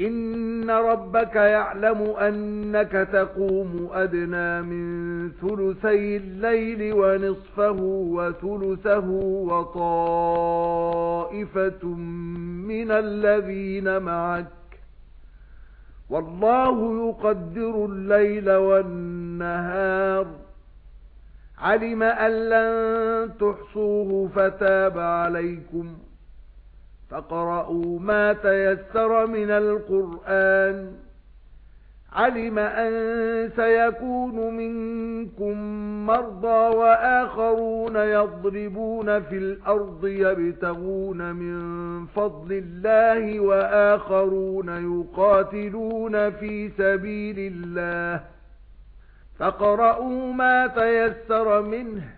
إِنَّ رَبَّكَ يَعْلَمُ أَنَّكَ تَقُومُ أَدْنَى مِنْ ثُلُثَيِ اللَّيْلِ وَنِصْفَهُ وَثُلُثَهُ وَطَائِفَةٌ مِنَ الَّذِينَ مَعَكَ وَاللَّهُ يُقَدِّرُ اللَّيْلَ وَالنَّهَارَ عَلِمَ أَن لَّن تُحْصُوهُ فَتَابَ عَلَيْكُمْ فَقَرَؤُوا مَا تَيَسَّرَ مِنَ الْقُرْآنِ. عَلِمَ أَن سَيَكُونُ مِنكُم مَّرْضَىٰ وَآخَرُونَ يَضْرِبُونَ فِي الْأَرْضِ يَبْتَغُونَ مِن فَضْلِ اللَّهِ وَآخَرُونَ يُقَاتِلُونَ فِي سَبِيلِ اللَّهِ. فَقَرَؤُوا مَا تَيَسَّرَ مِنْهُ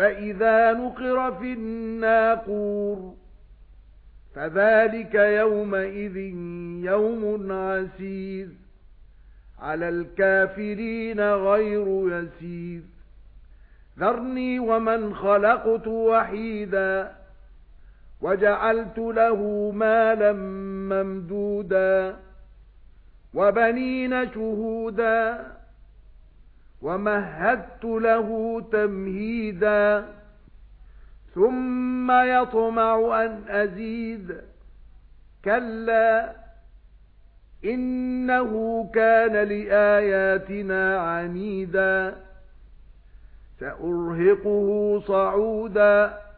فَإِذَا نُقِرَ فِي النَّاقُورِ فَذَلِكَ يَوْمَئِذٍ يَوْمٌ عَسِيرٌ عَلَى الْكَافِرِينَ غَيْرُ يَسِيرٍ ذَرْنِي وَمَنْ خَلَقْتُ وَحِيدًا وَجَعَلْتُ لَهُ مَالًا مَّمْدُودًا وَبَنِينَ شُهُودًا وَمَهَّدتُّ لَهُ تَمْهِيدًا ثُمَّ يَطْمَعُ أَنْ أَزِيدَ. كَلَّا إِنَّهُ كَانَ لِآيَاتِنَا عَنِيدًا. سَأُرْهِقُهُ صَعُودًا.